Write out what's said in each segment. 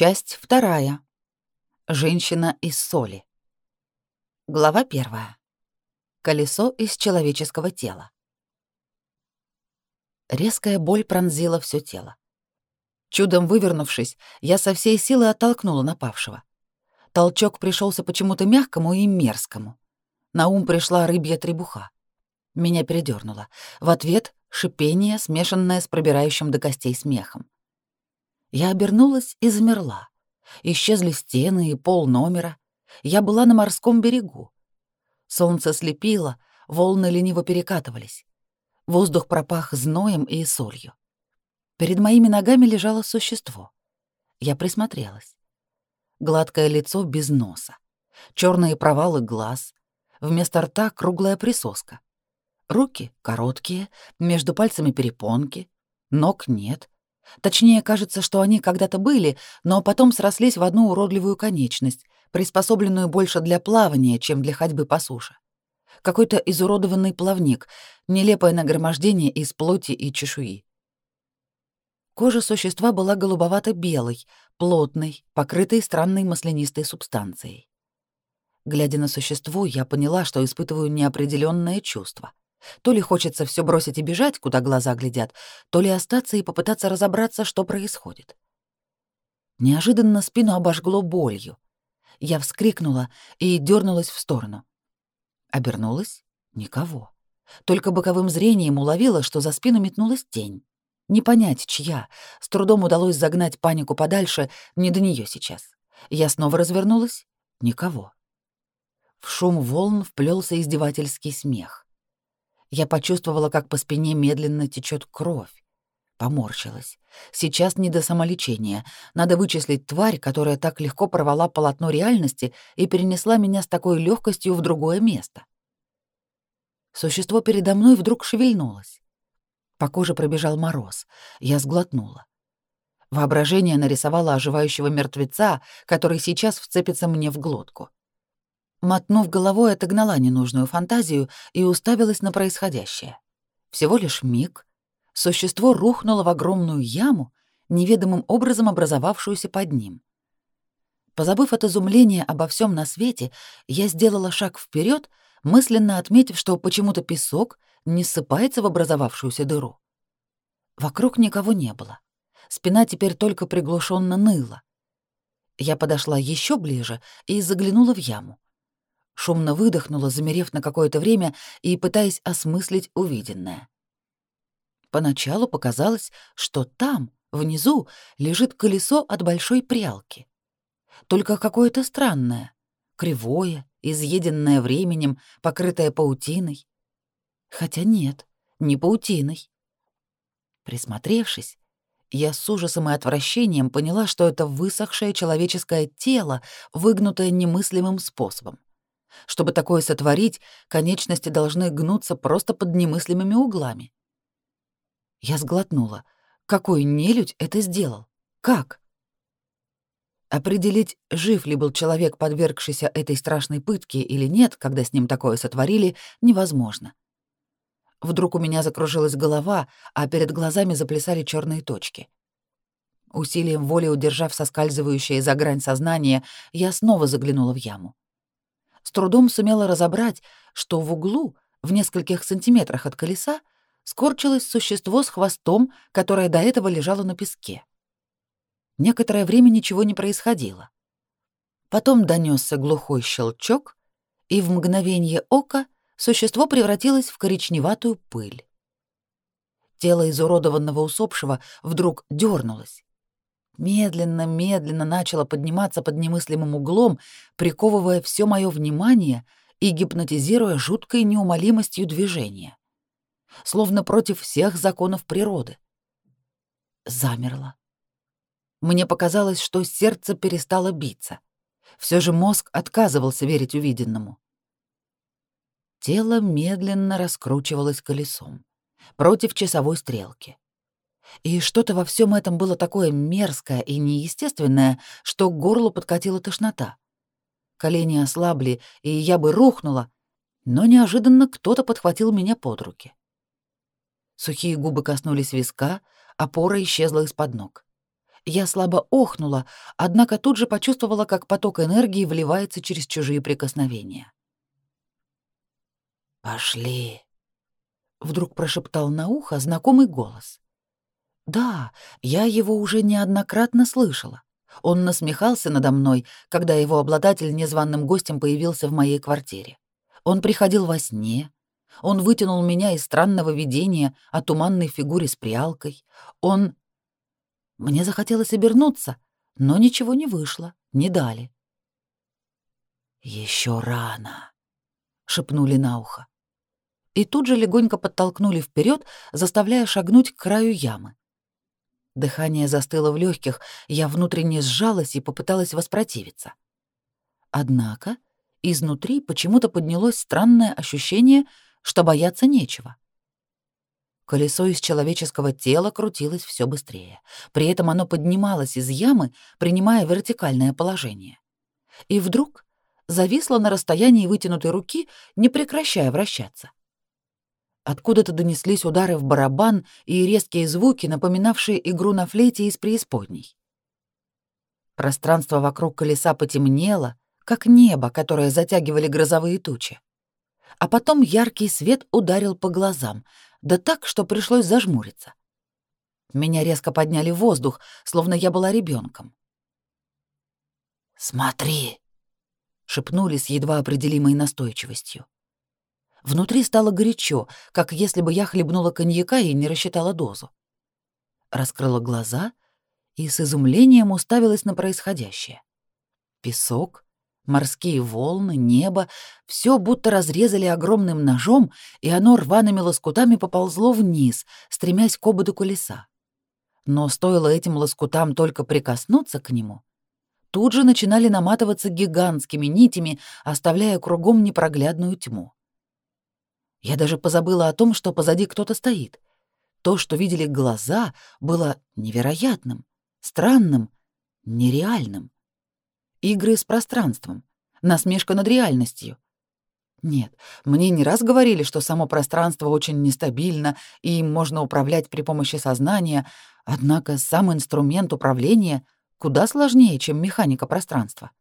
Часть вторая. Женщина из соли. Глава первая. Колесо из человеческого тела. Резкая боль пронзила все тело. Чудом вывернувшись, я со всей силы оттолкнула напавшего. Толчок пришелся почему-то мягкому и мерзкому. На ум пришла рыбья требуха. Меня передернуло. В ответ — шипение, смешанное с пробирающим до костей смехом. Я обернулась и замерла. Исчезли стены и пол номера. Я была на морском берегу. Солнце слепило, волны лениво перекатывались. Воздух пропах зноем и солью. Перед моими ногами лежало существо. Я присмотрелась. Гладкое лицо без носа, черные провалы глаз, вместо рта круглая присоска. Руки короткие, между пальцами перепонки, ног нет — Точнее, кажется, что они когда-то были, но потом срослись в одну уродливую конечность, приспособленную больше для плавания, чем для ходьбы по суше. Какой-то изуродованный плавник, нелепое нагромождение из плоти и чешуи. Кожа существа была голубовато-белой, плотной, покрытой странной маслянистой субстанцией. Глядя на существо, я поняла, что испытываю неопределенное чувство — то ли хочется все бросить и бежать, куда глаза глядят, то ли остаться и попытаться разобраться, что происходит. Неожиданно спину обожгло болью. Я вскрикнула и дернулась в сторону. Обернулась — никого. Только боковым зрением уловила, что за спину метнулась тень. Не понять, чья. С трудом удалось загнать панику подальше, не до нее сейчас. Я снова развернулась — никого. В шум волн вплелся издевательский смех. Я почувствовала, как по спине медленно течет кровь. Поморщилась. Сейчас не до самолечения. Надо вычислить тварь, которая так легко порвала полотно реальности и перенесла меня с такой легкостью в другое место. Существо передо мной вдруг шевельнулось. По коже пробежал мороз. Я сглотнула. Воображение нарисовало оживающего мертвеца, который сейчас вцепится мне в глотку. Мотнув головой, отогнала ненужную фантазию и уставилась на происходящее. Всего лишь миг. Существо рухнуло в огромную яму, неведомым образом образовавшуюся под ним. Позабыв от изумления обо всем на свете, я сделала шаг вперед, мысленно отметив, что почему-то песок не ссыпается в образовавшуюся дыру. Вокруг никого не было. Спина теперь только приглушенно ныла. Я подошла еще ближе и заглянула в яму шумно выдохнула, замерев на какое-то время и пытаясь осмыслить увиденное. Поначалу показалось, что там, внизу, лежит колесо от большой прялки. Только какое-то странное, кривое, изъеденное временем, покрытое паутиной. Хотя нет, не паутиной. Присмотревшись, я с ужасом и отвращением поняла, что это высохшее человеческое тело, выгнутое немыслимым способом. Чтобы такое сотворить, конечности должны гнуться просто под немыслимыми углами. Я сглотнула. Какой нелюдь это сделал? Как? Определить, жив ли был человек, подвергшийся этой страшной пытке или нет, когда с ним такое сотворили, невозможно. Вдруг у меня закружилась голова, а перед глазами заплясали черные точки. Усилием воли удержав соскальзывающее за грань сознания, я снова заглянула в яму с трудом сумела разобрать, что в углу, в нескольких сантиметрах от колеса, скорчилось существо с хвостом, которое до этого лежало на песке. Некоторое время ничего не происходило. Потом донесся глухой щелчок, и в мгновение ока существо превратилось в коричневатую пыль. Тело изуродованного усопшего вдруг дернулось, медленно-медленно начала подниматься под немыслимым углом, приковывая все мое внимание и гипнотизируя жуткой неумолимостью движения. Словно против всех законов природы. Замерла. Мне показалось, что сердце перестало биться. Все же мозг отказывался верить увиденному. Тело медленно раскручивалось колесом против часовой стрелки. И что-то во всем этом было такое мерзкое и неестественное, что к горлу подкатила тошнота. Колени ослабли, и я бы рухнула, но неожиданно кто-то подхватил меня под руки. Сухие губы коснулись виска, опора исчезла из-под ног. Я слабо охнула, однако тут же почувствовала, как поток энергии вливается через чужие прикосновения. «Пошли», — вдруг прошептал на ухо знакомый голос. Да, я его уже неоднократно слышала. Он насмехался надо мной, когда его обладатель незваным гостем появился в моей квартире. Он приходил во сне. Он вытянул меня из странного видения о туманной фигуре с прялкой. Он... Мне захотелось обернуться, но ничего не вышло, не дали. Еще рано», — шепнули на ухо. И тут же легонько подтолкнули вперед, заставляя шагнуть к краю ямы. Дыхание застыло в легких, я внутренне сжалась и попыталась воспротивиться. Однако изнутри почему-то поднялось странное ощущение, что бояться нечего. Колесо из человеческого тела крутилось все быстрее. При этом оно поднималось из ямы, принимая вертикальное положение. И вдруг зависло на расстоянии вытянутой руки, не прекращая вращаться. Откуда-то донеслись удары в барабан и резкие звуки, напоминавшие игру на флейте из преисподней. Пространство вокруг колеса потемнело, как небо, которое затягивали грозовые тучи. А потом яркий свет ударил по глазам, да так, что пришлось зажмуриться. Меня резко подняли в воздух, словно я была ребенком. «Смотри!» — шепнули с едва определимой настойчивостью. Внутри стало горячо, как если бы я хлебнула коньяка и не рассчитала дозу. Раскрыла глаза и с изумлением уставилась на происходящее. Песок, Морские волны, небо — все будто разрезали огромным ножом, и оно рваными лоскутами поползло вниз, стремясь к ободу колеса. Но стоило этим лоскутам только прикоснуться к нему, тут же начинали наматываться гигантскими нитями, оставляя кругом непроглядную тьму. Я даже позабыла о том, что позади кто-то стоит. То, что видели глаза, было невероятным, странным, нереальным. Игры с пространством, насмешка над реальностью. Нет, мне не раз говорили, что само пространство очень нестабильно и им можно управлять при помощи сознания, однако сам инструмент управления куда сложнее, чем механика пространства.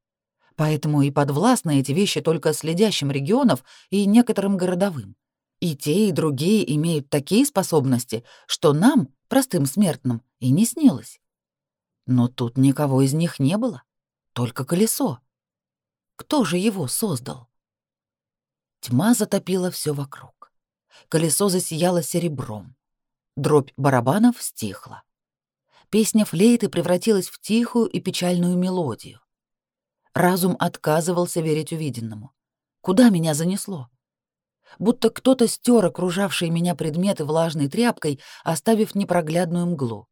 Поэтому и подвластны эти вещи только следящим регионов и некоторым городовым. И те, и другие имеют такие способности, что нам, простым смертным, и не снилось. Но тут никого из них не было. Только колесо. Кто же его создал? Тьма затопила все вокруг. Колесо засияло серебром. Дробь барабанов стихла. Песня флейты превратилась в тихую и печальную мелодию. Разум отказывался верить увиденному. Куда меня занесло? Будто кто-то стер окружавшие меня предметы влажной тряпкой, оставив непроглядную мглу.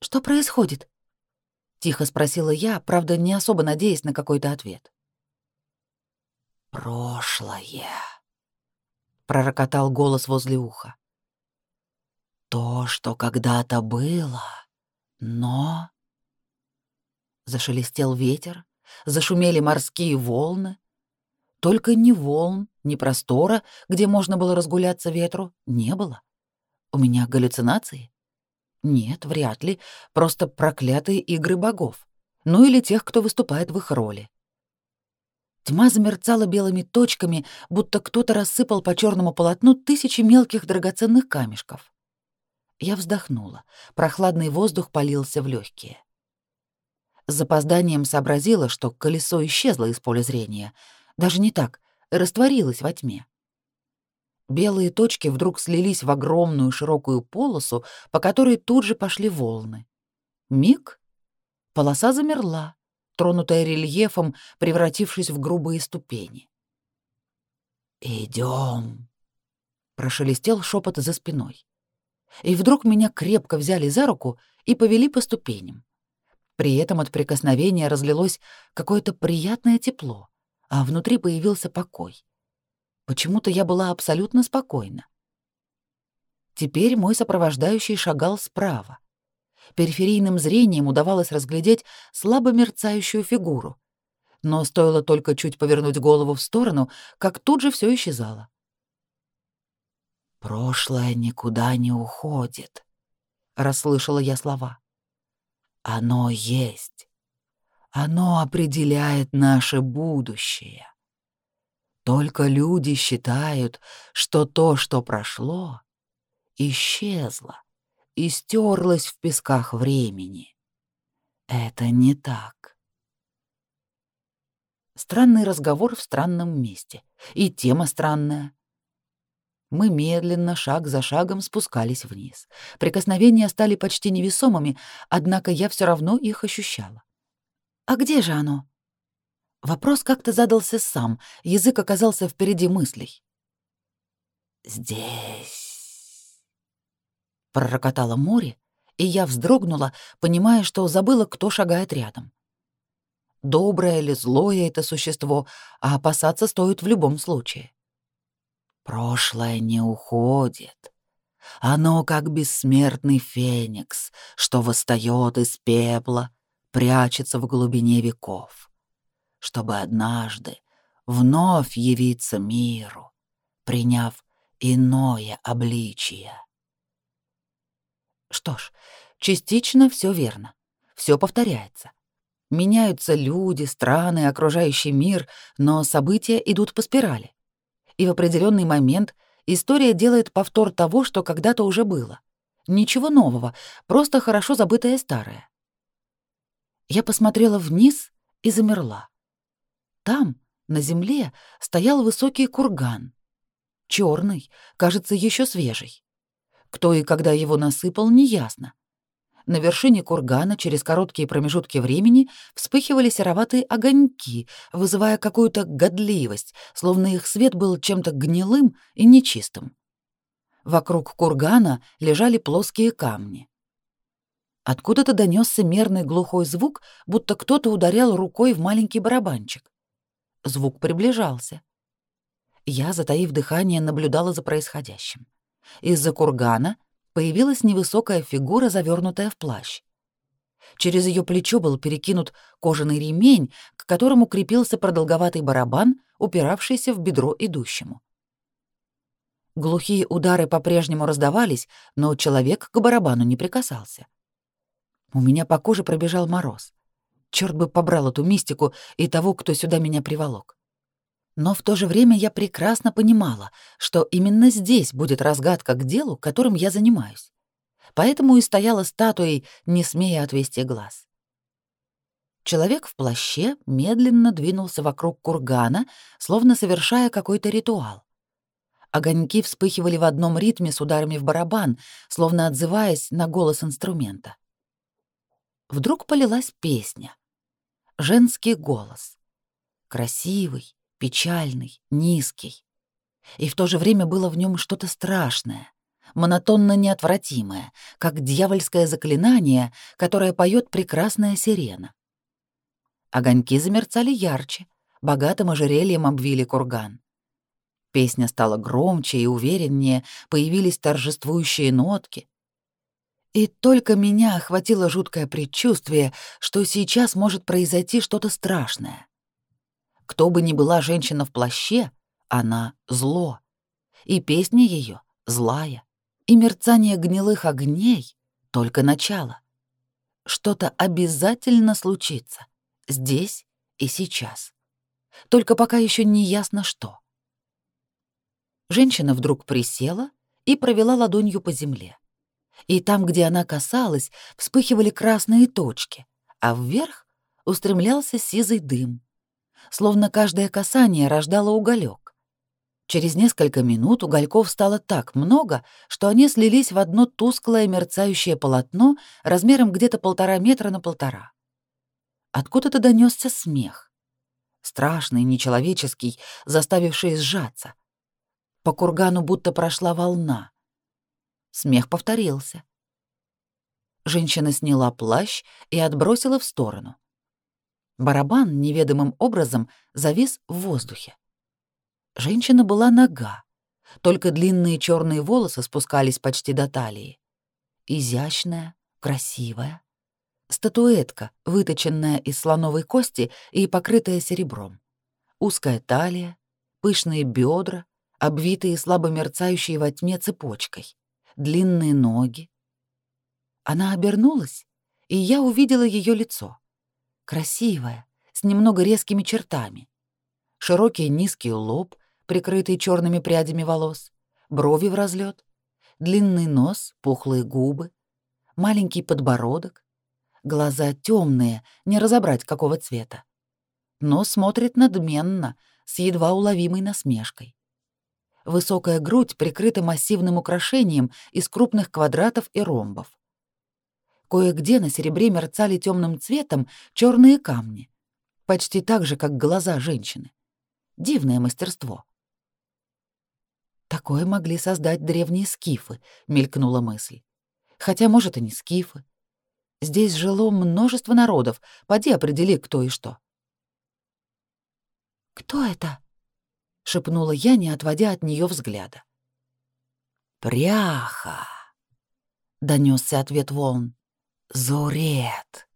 «Что происходит?» Тихо спросила я, правда, не особо надеясь на какой-то ответ. «Прошлое», — пророкотал голос возле уха. «То, что когда-то было, но...» Зашелестел ветер, зашумели морские волны. Только ни волн, ни простора, где можно было разгуляться ветру, не было. У меня галлюцинации? Нет, вряд ли. Просто проклятые игры богов. Ну или тех, кто выступает в их роли. Тьма замерцала белыми точками, будто кто-то рассыпал по черному полотну тысячи мелких драгоценных камешков. Я вздохнула. Прохладный воздух полился в легкие. С запозданием сообразила, что колесо исчезло из поля зрения. Даже не так, растворилось во тьме. Белые точки вдруг слились в огромную широкую полосу, по которой тут же пошли волны. Миг — полоса замерла, тронутая рельефом, превратившись в грубые ступени. Идем, прошелестел шепот за спиной. И вдруг меня крепко взяли за руку и повели по ступеням. При этом от прикосновения разлилось какое-то приятное тепло, а внутри появился покой. Почему-то я была абсолютно спокойна. Теперь мой сопровождающий шагал справа. Периферийным зрением удавалось разглядеть слабо мерцающую фигуру. Но стоило только чуть повернуть голову в сторону, как тут же все исчезало. «Прошлое никуда не уходит», — расслышала я слова. Оно есть. Оно определяет наше будущее. Только люди считают, что то, что прошло, исчезло и стерлось в песках времени. Это не так. Странный разговор в странном месте. И тема странная. Мы медленно, шаг за шагом спускались вниз. Прикосновения стали почти невесомыми, однако я все равно их ощущала. «А где же оно?» Вопрос как-то задался сам, язык оказался впереди мыслей. «Здесь...» Пророкотало море, и я вздрогнула, понимая, что забыла, кто шагает рядом. Доброе или злое это существо, а опасаться стоит в любом случае. Прошлое не уходит. Оно как бессмертный феникс, что восстает из пепла, прячется в глубине веков чтобы однажды вновь явиться миру, приняв иное обличие. Что ж, частично все верно. Все повторяется. Меняются люди, страны, окружающий мир, но события идут по спирали. И в определенный момент история делает повтор того, что когда-то уже было. Ничего нового, просто хорошо забытое старое. Я посмотрела вниз и замерла. Там, на земле, стоял высокий курган. черный, кажется, еще свежий. Кто и когда его насыпал, неясно. На вершине кургана через короткие промежутки времени вспыхивали сероватые огоньки, вызывая какую-то годливость, словно их свет был чем-то гнилым и нечистым. Вокруг кургана лежали плоские камни. Откуда-то донесся мерный глухой звук, будто кто-то ударял рукой в маленький барабанчик. Звук приближался. Я, затаив дыхание, наблюдала за происходящим. Из-за кургана появилась невысокая фигура, завернутая в плащ. Через ее плечо был перекинут кожаный ремень, к которому крепился продолговатый барабан, упиравшийся в бедро идущему. Глухие удары по-прежнему раздавались, но человек к барабану не прикасался. У меня по коже пробежал мороз. Черт бы побрал эту мистику и того, кто сюда меня приволок. Но в то же время я прекрасно понимала, что именно здесь будет разгадка к делу, которым я занимаюсь. Поэтому и стояла статуей, не смея отвести глаз. Человек в плаще медленно двинулся вокруг кургана, словно совершая какой-то ритуал. Огоньки вспыхивали в одном ритме с ударами в барабан, словно отзываясь на голос инструмента. Вдруг полилась песня женский голос. Красивый, печальный, низкий. И в то же время было в нем что-то страшное, монотонно неотвратимое, как дьявольское заклинание, которое поет прекрасная сирена. Огоньки замерцали ярче, богатым ожерельем обвили курган. Песня стала громче и увереннее, появились торжествующие нотки. И только меня охватило жуткое предчувствие, что сейчас может произойти что-то страшное. Кто бы ни была женщина в плаще, она — зло. И песня ее злая. И мерцание гнилых огней — только начало. Что-то обязательно случится. Здесь и сейчас. Только пока еще не ясно что. Женщина вдруг присела и провела ладонью по земле и там, где она касалась, вспыхивали красные точки, а вверх устремлялся сизый дым. Словно каждое касание рождало уголек. Через несколько минут угольков стало так много, что они слились в одно тусклое мерцающее полотно размером где-то полтора метра на полтора. Откуда-то донесся смех. Страшный, нечеловеческий, заставивший сжаться. По кургану будто прошла волна. Смех повторился. Женщина сняла плащ и отбросила в сторону. Барабан неведомым образом завис в воздухе. Женщина была нога, только длинные черные волосы спускались почти до талии. Изящная, красивая. Статуэтка, выточенная из слоновой кости и покрытая серебром. Узкая талия, пышные бедра, обвитые слабо мерцающей во тьме цепочкой длинные ноги. Она обернулась, и я увидела ее лицо. Красивое, с немного резкими чертами. Широкий низкий лоб, прикрытый черными прядями волос, брови в разлет, длинный нос, пухлые губы, маленький подбородок, глаза темные, не разобрать какого цвета. Но смотрит надменно, с едва уловимой насмешкой. Высокая грудь прикрыта массивным украшением из крупных квадратов и ромбов. Кое-где на серебре мерцали темным цветом черные камни, почти так же, как глаза женщины. Дивное мастерство. Такое могли создать древние скифы, мелькнула мысль. Хотя, может, и не скифы. Здесь жило множество народов, поди определи, кто и что. «Кто это?» — шепнула я, не отводя от нее взгляда. «Пряха!» — донесся ответ волн. «Зурет,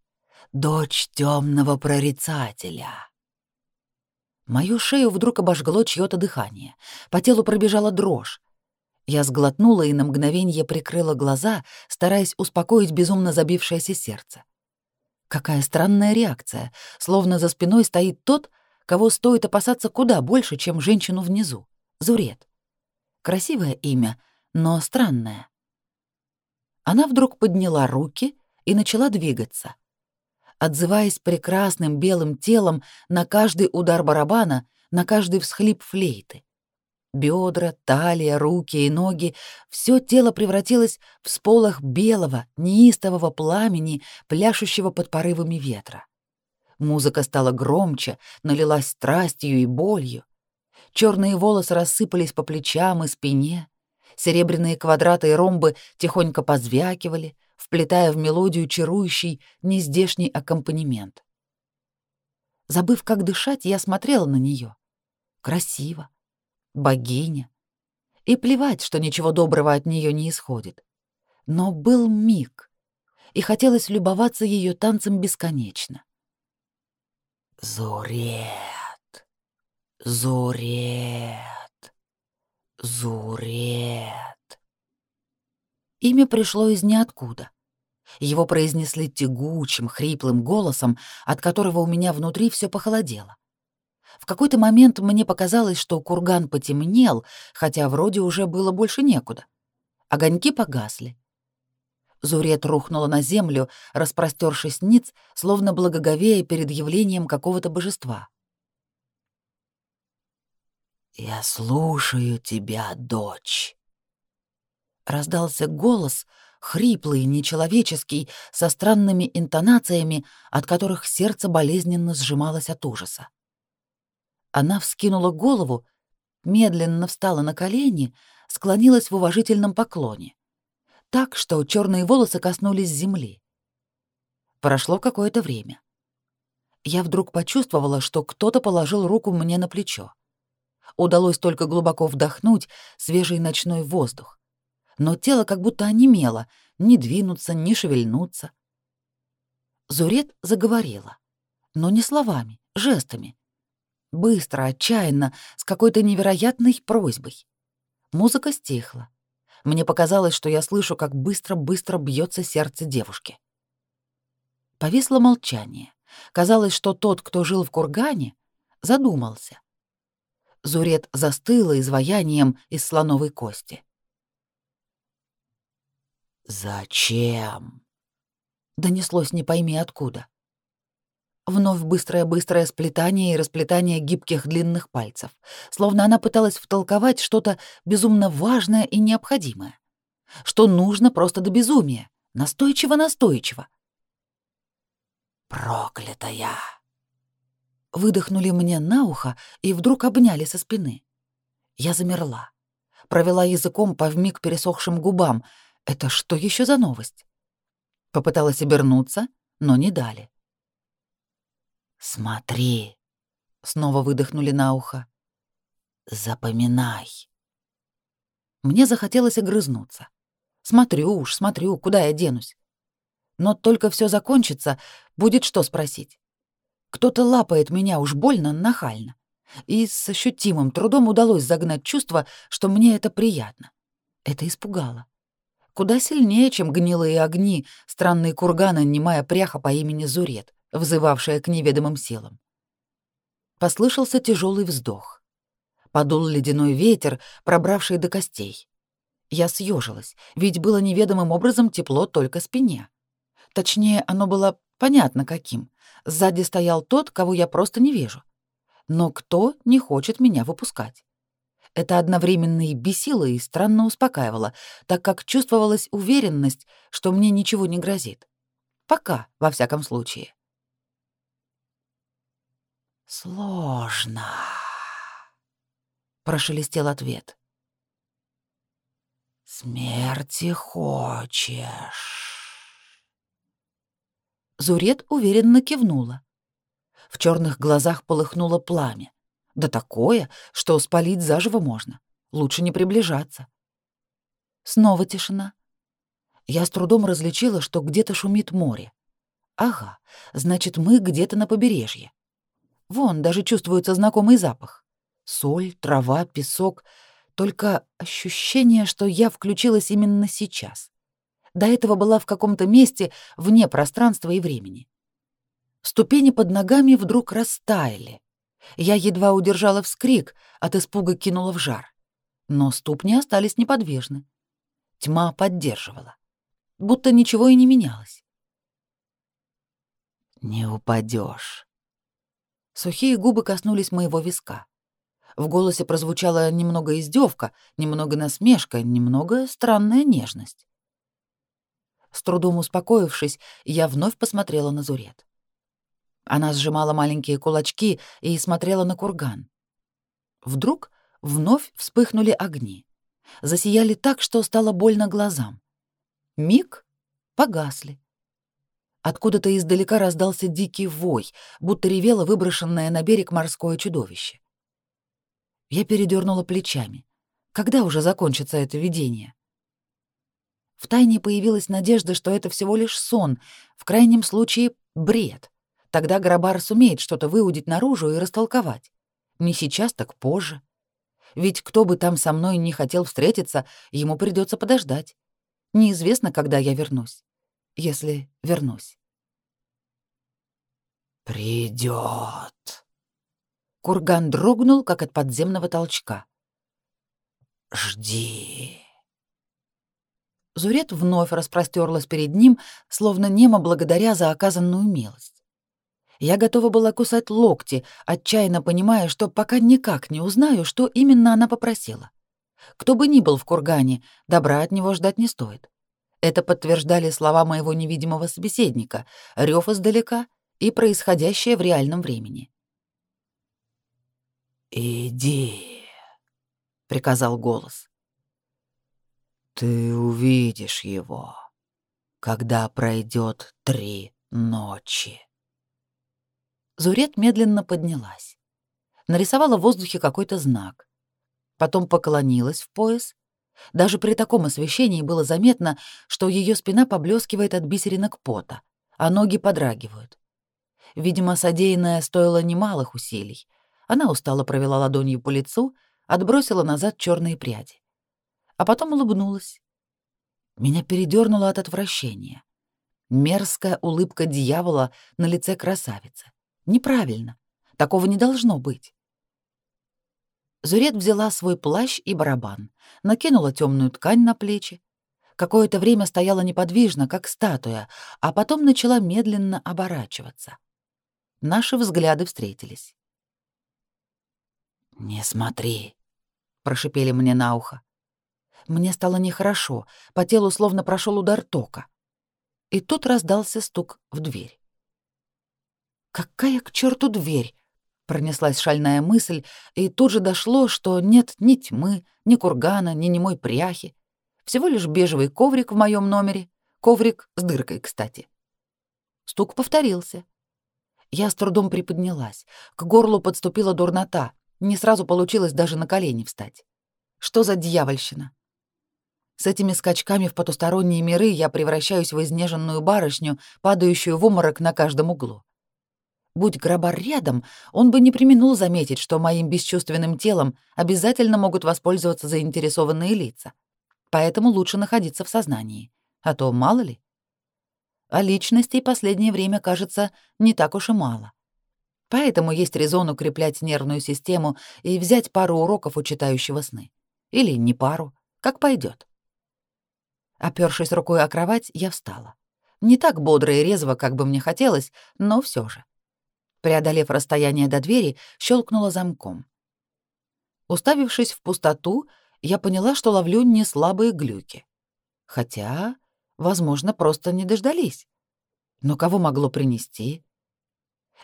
дочь темного прорицателя». Мою шею вдруг обожгло чьё-то дыхание. По телу пробежала дрожь. Я сглотнула и на мгновение прикрыла глаза, стараясь успокоить безумно забившееся сердце. Какая странная реакция, словно за спиной стоит тот, кого стоит опасаться куда больше, чем женщину внизу. Зурет. Красивое имя, но странное. Она вдруг подняла руки и начала двигаться — отзываясь прекрасным белым телом на каждый удар барабана, на каждый всхлип флейты. Бедра, талия, руки и ноги — все тело превратилось в сполох белого, неистового пламени, пляшущего под порывами ветра. Музыка стала громче, налилась страстью и болью. Черные волосы рассыпались по плечам и спине, серебряные квадраты и ромбы тихонько позвякивали, вплетая в мелодию чарующий, нездешний аккомпанемент. Забыв, как дышать, я смотрела на нее. Красиво. Богиня. И плевать, что ничего доброго от нее не исходит. Но был миг, и хотелось любоваться ее танцем бесконечно. Зурет, Зурет, Зурет. Имя пришло из ниоткуда. Его произнесли тягучим, хриплым голосом, от которого у меня внутри все похолодело. В какой-то момент мне показалось, что курган потемнел, хотя вроде уже было больше некуда. Огоньки погасли. Зурет рухнула на землю, распростершись ниц, словно благоговея перед явлением какого-то божества. «Я слушаю тебя, дочь», раздался голос, хриплый, нечеловеческий, со странными интонациями, от которых сердце болезненно сжималось от ужаса. Она вскинула голову, медленно встала на колени, склонилась в уважительном поклоне, так, что черные волосы коснулись земли. Прошло какое-то время. Я вдруг почувствовала, что кто-то положил руку мне на плечо. Удалось только глубоко вдохнуть свежий ночной воздух но тело как будто онемело, ни двинуться, ни шевельнуться. Зурет заговорила, но не словами, жестами. Быстро, отчаянно, с какой-то невероятной просьбой. Музыка стихла. Мне показалось, что я слышу, как быстро-быстро бьется сердце девушки. Повисло молчание. Казалось, что тот, кто жил в кургане, задумался. Зурет застыла изваянием из слоновой кости. «Зачем?» — донеслось не пойми откуда. Вновь быстрое-быстрое сплетание и расплетание гибких длинных пальцев, словно она пыталась втолковать что-то безумно важное и необходимое, что нужно просто до безумия, настойчиво-настойчиво. «Проклятая!» Выдохнули мне на ухо и вдруг обняли со спины. Я замерла, провела языком по вмиг пересохшим губам — это что еще за новость? Попыталась обернуться, но не дали. «Смотри», — снова выдохнули на ухо. «Запоминай». Мне захотелось огрызнуться. Смотрю уж, смотрю, куда я денусь. Но только все закончится, будет что спросить. Кто-то лапает меня уж больно нахально. И с ощутимым трудом удалось загнать чувство, что мне это приятно. Это испугало. Куда сильнее, чем гнилые огни, странные курганы, немая пряха по имени Зурет, взывавшая к неведомым силам. Послышался тяжелый вздох. Подул ледяной ветер, пробравший до костей. Я съежилась, ведь было неведомым образом тепло только спине. Точнее, оно было понятно каким. Сзади стоял тот, кого я просто не вижу. Но кто не хочет меня выпускать? Это одновременно и бесило, и странно успокаивало, так как чувствовалась уверенность, что мне ничего не грозит. Пока, во всяком случае. «Сложно», — прошелестел ответ. «Смерти хочешь?» Зурет уверенно кивнула. В черных глазах полыхнуло пламя. Да такое, что спалить заживо можно. Лучше не приближаться. Снова тишина. Я с трудом различила, что где-то шумит море. Ага, значит, мы где-то на побережье. Вон, даже чувствуется знакомый запах. Соль, трава, песок. Только ощущение, что я включилась именно сейчас. До этого была в каком-то месте вне пространства и времени. Ступени под ногами вдруг растаяли. Я едва удержала вскрик, от испуга кинула в жар. Но ступни остались неподвижны. Тьма поддерживала. Будто ничего и не менялось. «Не упадешь. Сухие губы коснулись моего виска. В голосе прозвучала немного издевка, немного насмешка, немного странная нежность. С трудом успокоившись, я вновь посмотрела на Зурет. Она сжимала маленькие кулачки и смотрела на курган. Вдруг вновь вспыхнули огни. Засияли так, что стало больно глазам. Миг погасли. Откуда-то издалека раздался дикий вой, будто ревело выброшенное на берег морское чудовище. Я передернула плечами. Когда уже закончится это видение? Втайне появилась надежда, что это всего лишь сон, в крайнем случае бред. Тогда Грабар сумеет что-то выудить наружу и растолковать. Не сейчас, так позже. Ведь кто бы там со мной не хотел встретиться, ему придется подождать. Неизвестно, когда я вернусь. Если вернусь. Придет. Курган дрогнул, как от подземного толчка. Жди. Зурет вновь распростерлась перед ним, словно немо благодаря за оказанную милость. Я готова была кусать локти, отчаянно понимая, что пока никак не узнаю, что именно она попросила. Кто бы ни был в кургане, добра от него ждать не стоит. Это подтверждали слова моего невидимого собеседника, рёв издалека и происходящее в реальном времени. «Иди», — приказал голос. «Ты увидишь его, когда пройдет три ночи». Зурет медленно поднялась. Нарисовала в воздухе какой-то знак. Потом поклонилась в пояс. Даже при таком освещении было заметно, что ее спина поблескивает от бисеринок пота, а ноги подрагивают. Видимо, содеянное стоило немалых усилий. Она устало провела ладонью по лицу, отбросила назад черные пряди. А потом улыбнулась. Меня передернуло от отвращения. Мерзкая улыбка дьявола на лице красавицы. Неправильно. Такого не должно быть. Зурет взяла свой плащ и барабан, накинула темную ткань на плечи. Какое-то время стояла неподвижно, как статуя, а потом начала медленно оборачиваться. Наши взгляды встретились. «Не смотри», — прошипели мне на ухо. Мне стало нехорошо, по телу словно прошел удар тока. И тут раздался стук в дверь. «Какая к черту дверь?» — пронеслась шальная мысль, и тут же дошло, что нет ни тьмы, ни кургана, ни немой пряхи. Всего лишь бежевый коврик в моем номере. Коврик с дыркой, кстати. Стук повторился. Я с трудом приподнялась. К горлу подступила дурнота. Не сразу получилось даже на колени встать. Что за дьявольщина? С этими скачками в потусторонние миры я превращаюсь в изнеженную барышню, падающую в уморок на каждом углу. Будь Грабар рядом, он бы не применул заметить, что моим бесчувственным телом обязательно могут воспользоваться заинтересованные лица. поэтому лучше находиться в сознании, а то мало ли. А личностей последнее время, кажется, не так уж и мало. Поэтому есть резон укреплять нервную систему и взять пару уроков у читающего сны. Или не пару, как пойдет. Опёршись рукой о кровать, я встала. Не так бодро и резво, как бы мне хотелось, но все же. Преодолев расстояние до двери, щелкнула замком. Уставившись в пустоту, я поняла, что ловлю не слабые глюки. Хотя, возможно, просто не дождались. Но кого могло принести?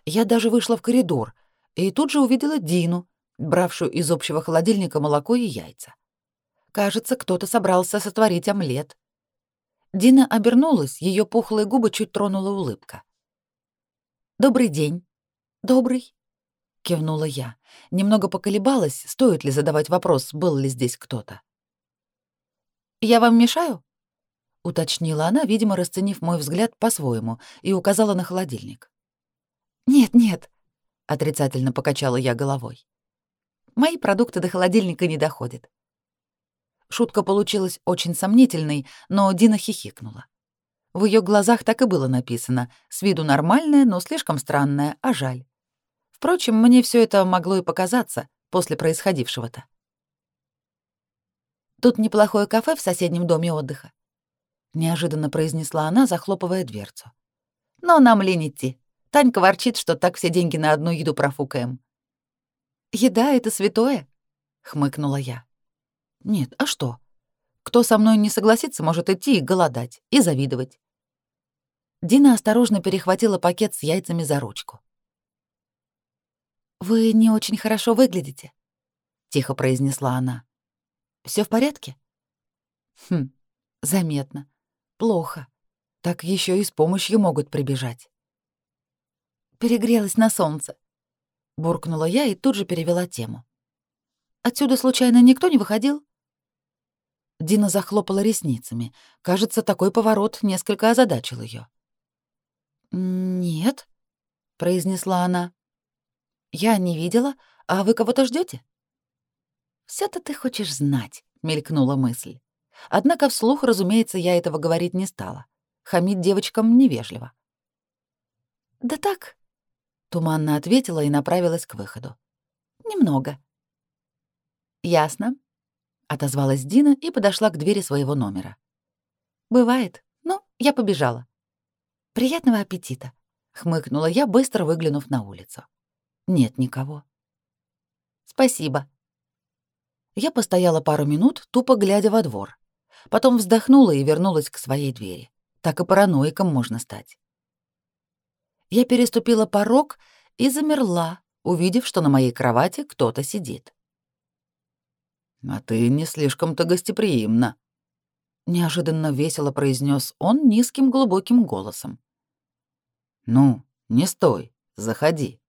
Я даже вышла в коридор и тут же увидела Дину, бравшую из общего холодильника молоко и яйца. Кажется, кто-то собрался сотворить омлет. Дина обернулась, ее пухлые губы чуть тронула улыбка. «Добрый день». «Добрый», — кивнула я. Немного поколебалась, стоит ли задавать вопрос, был ли здесь кто-то. «Я вам мешаю?» — уточнила она, видимо, расценив мой взгляд по-своему, и указала на холодильник. «Нет, нет», — отрицательно покачала я головой. «Мои продукты до холодильника не доходят. Шутка получилась очень сомнительной, но Дина хихикнула. В ее глазах так и было написано, с виду нормальная, но слишком странная, а жаль. Впрочем, мне все это могло и показаться после происходившего-то. «Тут неплохое кафе в соседнем доме отдыха», — неожиданно произнесла она, захлопывая дверцу. «Но нам лень идти. Танька ворчит, что так все деньги на одну еду профукаем». «Еда — это святое», — хмыкнула я. Нет, а что? Кто со мной не согласится, может идти и голодать, и завидовать. Дина осторожно перехватила пакет с яйцами за ручку. «Вы не очень хорошо выглядите», — тихо произнесла она. Все в порядке?» «Хм, заметно. Плохо. Так еще и с помощью могут прибежать». «Перегрелась на солнце», — буркнула я и тут же перевела тему. «Отсюда случайно никто не выходил?» Дина захлопала ресницами. Кажется, такой поворот несколько озадачил ее. «Нет», — произнесла она. «Я не видела. А вы кого-то ждете? «Всё-то ты хочешь знать», — мелькнула мысль. Однако вслух, разумеется, я этого говорить не стала. Хамить девочкам невежливо. «Да так», — туманно ответила и направилась к выходу. «Немного». «Ясно отозвалась Дина и подошла к двери своего номера. Бывает. Ну, я побежала. Приятного аппетита, хмыкнула я, быстро выглянув на улицу. Нет никого. Спасибо. Я постояла пару минут, тупо глядя во двор. Потом вздохнула и вернулась к своей двери. Так и параноиком можно стать. Я переступила порог и замерла, увидев, что на моей кровати кто-то сидит. «А ты не слишком-то гостеприимна», — неожиданно весело произнес он низким глубоким голосом. «Ну, не стой, заходи».